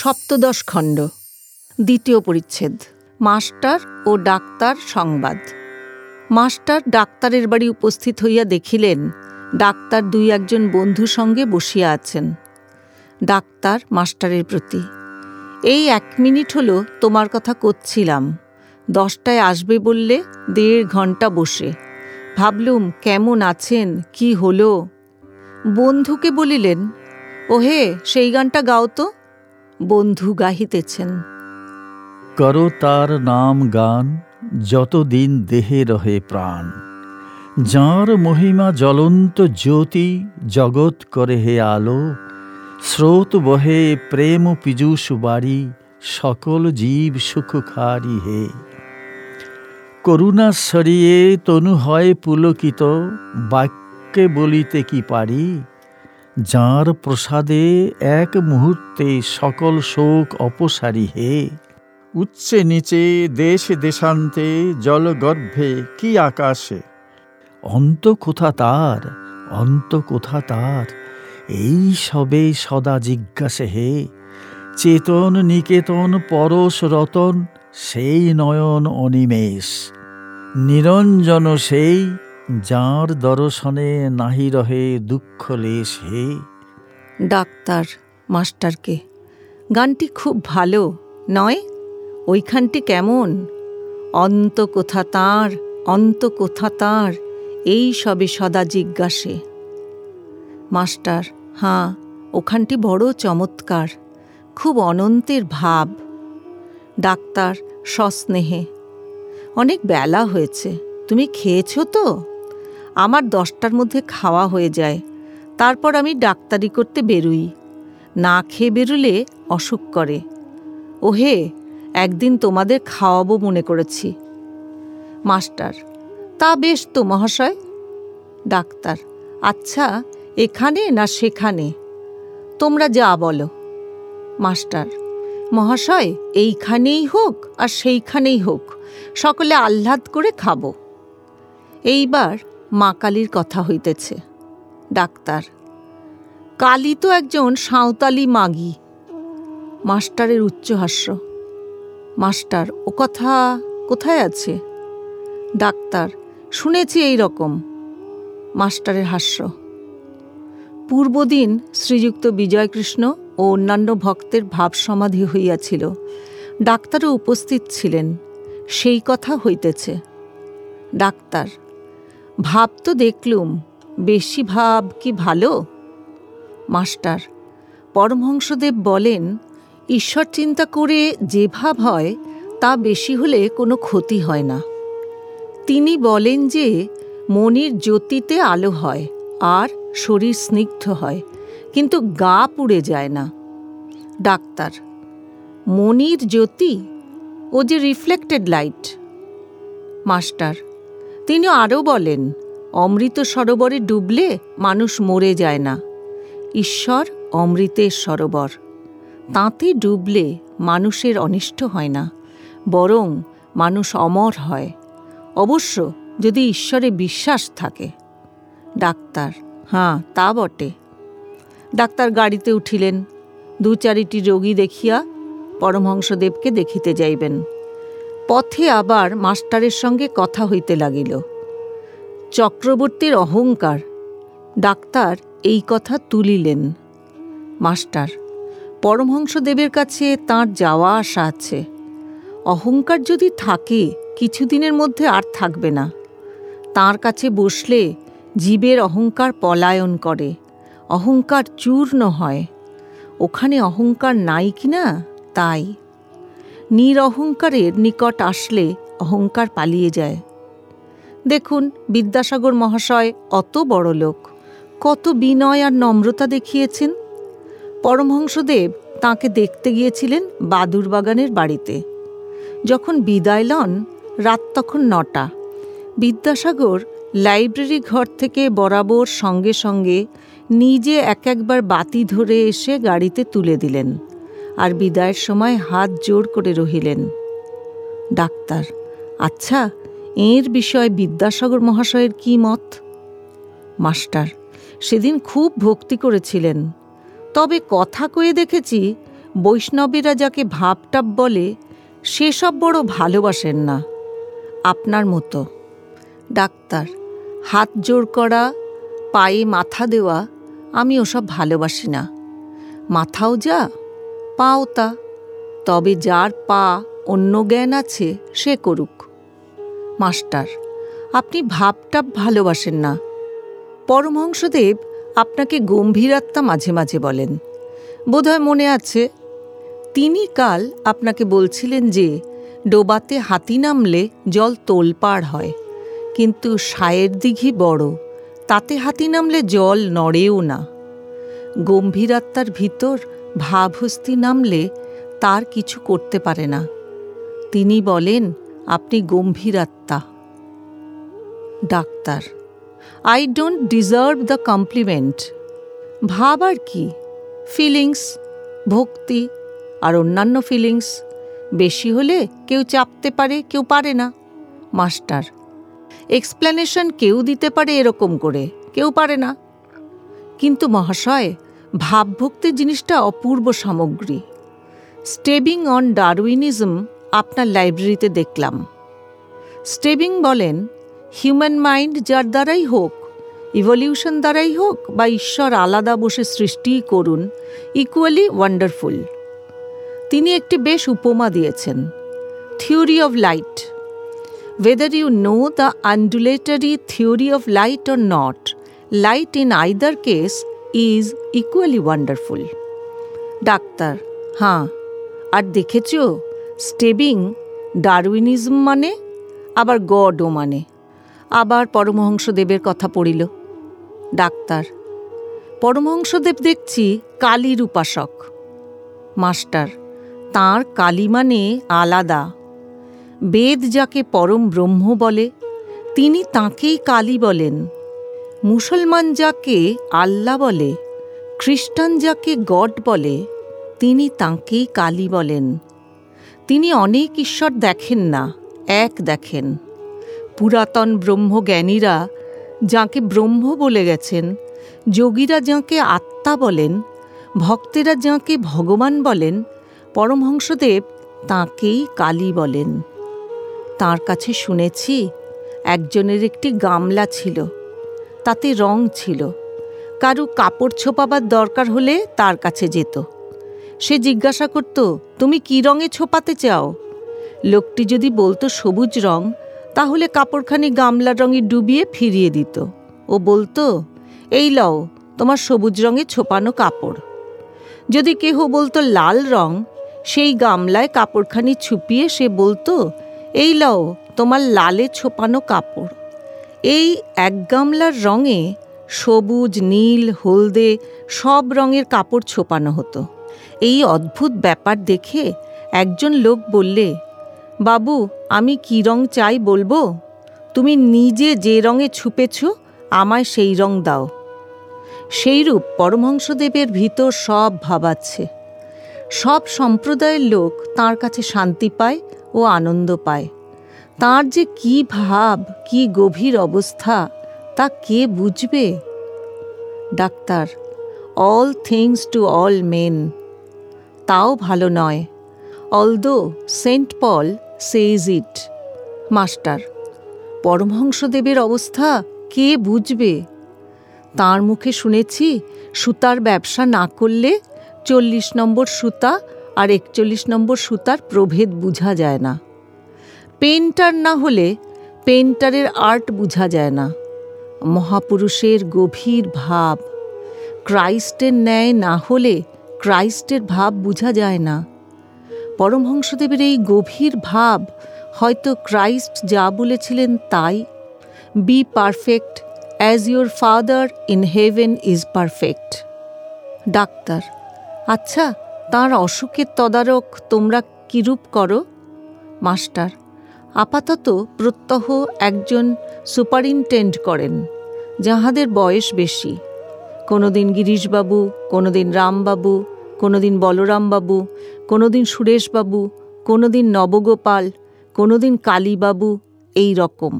সপ্তদশ খণ্ড। দ্বিতীয় পরিচ্ছেদ। মাস্টার ও ডাক্তার সংবাদ। মাস্টার ডাক্তারের বাড়ি উপস্থিত হইয়া দেখিলেন, ডাক্তার দুই একজন বন্ধু সঙ্গে বসিয়া আছেন। ডাক্তার মাস্টারের প্রতি, এই এক মিনিট হলো তোমার কথা করছিলাম দশটায় আসবে বললে দেড় ঘণ্টা বসে। ভাবলুম কেমন আছেন, কি হলো? বন্ধুকে বলিলেন, ওহে, সেই গানটা গাও তো। বন্ধু গাহিতেছেন। করো তার নাম গান, যতদিন দেহে রহে প্রাণ। যাঁর মহিমা জ্বলন্ত জ্যোতি, জগৎ করে হে আলো। স্রোত বহে প্রেম পীযুষ বাড়ি, সকল জীব সুখ খারি হে। করুণা সরিয়ে তনু হয় পুলকিত, বাক্যে বলিতে কি পারি? যাঁর প্রসাদে এক মুহূর্তে সকল শোক অপসারী হে। উচ্চে নিচে, দেশ দেশান্তে জলগর্ভে কি আকাশে? অন্ত কোথা তার? অন্ত কোথা তার? এই সবে সদা জিজ্ঞাসে হে। চেতন নিকেতন, পরশ রতন, সেই নয়ন অনিমেষ। নিরঞ্জন সেই যাঁর দর্শনে নাহি রহে দুঃখ লেশ হে। ডাক্তার, মাস্টারকে। গানটি খুব ভালো, নয়? ওইখানটি কেমন? অন্ত কোথা তাঁর, অন্ত কোথা তাঁর, এই সবে সদা জিজ্ঞাসে। মাস্টার, হাঁ, ওখানটি বড় চমৎকার, খুব অনন্তের ভাব। ডাক্তার, সস্নেহে, অনেক বেলা হয়েছে, তুমি খেয়েছো তো? আমার দশটার মধ্যে খাওয়া হয়ে যায়। তারপর আমি ডাক্তারি করতে বেরুই। না খেয়ে বেরুলে অসুখ করে। ওহে, একদিন তোমাদের খাওয়াবো মনে করেছি। মাস্টার, তা বেশ তো মহাশয়। ডাক্তার আচ্ছা এখানে না সেখানে? তোমরা যা বলো। মাস্টার, মহাশয়, এইখানেই হোক আর সেইখানেই হোক। সকলে আহ্লাদ করে খাব। এইবার মা কালীর কথা হইতেছে। ডাক্তার, কালী তো একজন সাঁওতালি মাগি। মাস্টারের উচ্চহাস্য মাস্টার, ও কথা কোথায় আছে? ডাক্তার, শুনেছি এই রকম। মাস্টারের হাস্য। পূর্বদিন শ্রীযুক্ত বিজয়কৃষ্ণ ও অন্যান্য ভক্তের ভাব সমাধি হইয়াছিল। ডাক্তারও উপস্থিত ছিলেন। সেই কথা হইতেছে। ডাক্তার ভাব তো দেখলুম, বেশি ভাব কি ভালো? মাস্টার, পরমহংসদেব বলেন, ঈশ্বর চিন্তা করে যে ভাব হয়, তা বেশি হলে কোনো ক্ষতি হয় না। তিনি বলেন যে, মনির জ্যোতিতে আলো হয়, আর শরীর স্নিগ্ধ হয়, কিন্তু গা পুড়ে যায় না। ডাক্তার, মনির জ্যোতি? ও যে রিফ্লেক্টেড লাইট মাস্টার তিনি আরও বলেন, অমৃত সরোবরে ডুবলে মানুষ মরে যায় না। ঈশ্বর অমৃতের সরোবর। তাঁতে ডুবলে মানুষের অনিষ্ট হয় না, বরং মানুষ অমর হয়। অবশ্য যদি ঈশ্বরে বিশ্বাস থাকে। ডাক্তার হাঁ তা বটে। ডাক্তার গাড়িতে উঠিলেন। দু চারিটি রোগী দেখিয়া পরমহংসদেবকে দেখিতে যাইবেন। পথে আবার মাস্টারের সঙ্গে কথা হইতে লাগিল। চক্রবর্তীর অহংকার, ডাক্তার এই কথা তুলিলেন। মাস্টার, পরমহংসদেবের কাছে তাঁর যাওয়া আসা আছে। অহংকার যদি থাকে, কিছুদিনের মধ্যে আর থাকবে না। তার কাছে বসলে জীবের অহংকার পলায়ন করে, অহংকার চূর্ণ হয়। ওখানে অহংকার নাই কি না? তাই। নিরহংকারের নিকট আসলে অহংকার পালিয়ে যায়। দেখুন, বিদ্যাসাগর মহাশয় অত বড় লোক, কত বিনয় আর নম্রতা দেখিয়েছেন। পরমহংসদেব তাঁকে দেখতে গিয়েছিলেন বাদুর বাগানের বাড়িতে। যখন বিদায় লন, রাত তখন নটা। বিদ্যাসাগর লাইব্রেরি ঘর থেকে বরাবর সঙ্গে সঙ্গে নিজে এক একবার বাতি ধরে এসে গাড়িতে তুলে দিলেন। আর বিদায়ের সময় হাত জোর করে রহিলেন। ডাক্তার আচ্ছা এর বিষয়ে বিদ্যাসাগর মহাশয়ের কি মত? মাস্টার, সেদিন খুব ভক্তি করেছিলেন। তবে কথা কয়ে দেখেছি, বৈষ্ণবেরা যাকে ভাবটাপ বলে, সেসব বড় ভালোবাসেন না। আপনার মতো। ডাক্তার, হাত জোর করা, পায়ে মাথা দেওয়া, আমি ওসব ভালোবাসি না। মাথাও যা পাও তা, তবে যার পা অন্য জ্ঞান আছে, সে করুক। মাস্টার, আপনি ভাবটাপ ভালোবাসেন না। পরমহংসদেব আপনাকে গম্ভীরাত্মা মাঝে মাঝে বলেন। বোধহয় মনে আছে, তিনি কাল আপনাকে বলছিলেন যে, ডোবাতে হাতি নামলে জল তোলপাড় হয়, কিন্তু সায়ের দিঘি বড়, তাতে হাতি নামলে জল নড়েও না। গম্ভীরাত্মার ভিতর ভাবহস্তি নামলে তার কিছু করতে পারে না। তিনি বলেন, আপনি গম্ভীরাত্মা doctor I don't deserve the compliment ভাব আর কি? ফিলিংস ভক্তি আর অন্যান্য ফিলিংস বেশি হলে কেউ চাপতে পারে, কেউ পারে না। মাস্টার এক্সপ্লেনেশন কেউ দিতে পারে এরকম করে, কেউ পারে না। কিন্তু মহাশয় ভাবভক্তি জিনিসটা অপূর্ব সামগ্রী। স্টেবিং অন ডারউইনিজম আপনার লাইব্রেরিতে দেখলাম। স্টেবিং বলেন হিউম্যান মাইন্ড যার দ্বারাই হোক ইভলিউশন দ্বারাই হোক বা ঈশ্বর আলাদা বসে সৃষ্টিই করুন ইকুয়ালি ওয়ান্ডারফুল। তিনি একটি বেশ উপমা দিয়েছেন theory of light. Whether you know the undulatory theory of light or not, light in either case is equally wonderful doctor হ্যাঁ। আর দেখেছ? স্টেবিং, ডারউইনিজম মানে আবার গডও মানে। আবার পরমহংসদেবের কথা পড়িল। ডাক্তার, পরমহংসদেব দেখছি কালীর উপাসক মাস্টার, তাঁর কালী মানে আলাদা। বেদ যাকে পরম ব্রহ্ম বলে, তিনি তাঁকেই কালী বলেন। মুসলমান যাকে আল্লাহ বলে, খ্রিস্টান যাকে গড বলে, তিনি তাঁকেই কালী বলেন। তিনি অনেক ঈশ্বর দেখেন না, এক দেখেন। পুরাতন ব্রহ্মজ্ঞানীরা যাকে ব্রহ্ম বলে গেছেন, যোগীরা যাকে আত্মা বলেন, ভক্তেরা যাকে ভগবান বলেন, পরমহংসদেব তাঁকেই কালী বলেন। তার কাছে শুনেছি, একজনের একটি গামলা ছিল। তাতে রং ছিল। কারু কাপড় ছোপাবার দরকার হলে তার কাছে যেত। সে জিজ্ঞাসা করত, তুমি কি রঙে ছোপাতে চাও? লোকটি যদি বলতো সবুজ রং, তাহলে কাপড়খানি গামলার রঙে ডুবিয়ে ফিরিয়ে দিত। ও বলতো, এই লও, তোমার সবুজ রঙে ছোপানো কাপড়। যদি কেহ বলতো লাল রং, সেই গামলায় কাপড়খানি ছুপিয়ে সে বলতো, এই লও, তোমার লালে ছোপানো কাপড়। এই এক গামলার রঙে সবুজ, নীল, হলদে সব রঙের কাপড় ছোপানো হতো। এই অদ্ভুত ব্যাপার দেখে একজন লোক বললে, বাবু, আমি কি রং চাই বলব? তুমি নিজে যে রঙে ছুপেছ, আমায় সেই রং দাও। সেইরূপ পরমহংসদেবের ভিতর সব ভাবাচ্ছে সব সম্প্রদায়ের লোক তার কাছে শান্তি পায় ও আনন্দ পায়। তার যে কি ভাব, কি গভীর অবস্থা, তা কে বুঝবে? Doctor all things to all men তাও ভালো নয়। Although Saint Paul says it master, পরমহংসদেবের অবস্থা কে বুঝবে? তার মুখে শুনেছি, সুতার ব্যবসা না করলে চল্লিশ নম্বর সুতা আর একচল্লিশ নম্বর সুতার প্রভেদ বোঝা যায় না। পেন্টার না হলে পেন্টারের আর্ট বোঝা যায় না। মহাপুরুষের গভীর ভাব। ক্রাইস্টের ন্যায় না হলে ক্রাইস্টের ভাব বোঝা যায় না। পরমহংসদেবের এই গভীর ভাব হয়তো ক্রাইস্ট যা বলেছিলেন তাই। Be perfect as your father in heaven is perfect doctor আচ্ছা তার অসুখের তদারক তোমরা কিরূপ করো? মাস্টার আপাতত প্রত্যহ একজন সুপারিনটেন্ড করেন, যাহাদের বয়স বেশি। কোনোদিন গিরিশবাবু, কোনোদিন রামবাবু, কোনোদিন বলরামবাবু, কোনোদিন সুরেশবাবু কোনো দিন নবগোপাল, কোনোদিন কালীবাবু, এই রকম।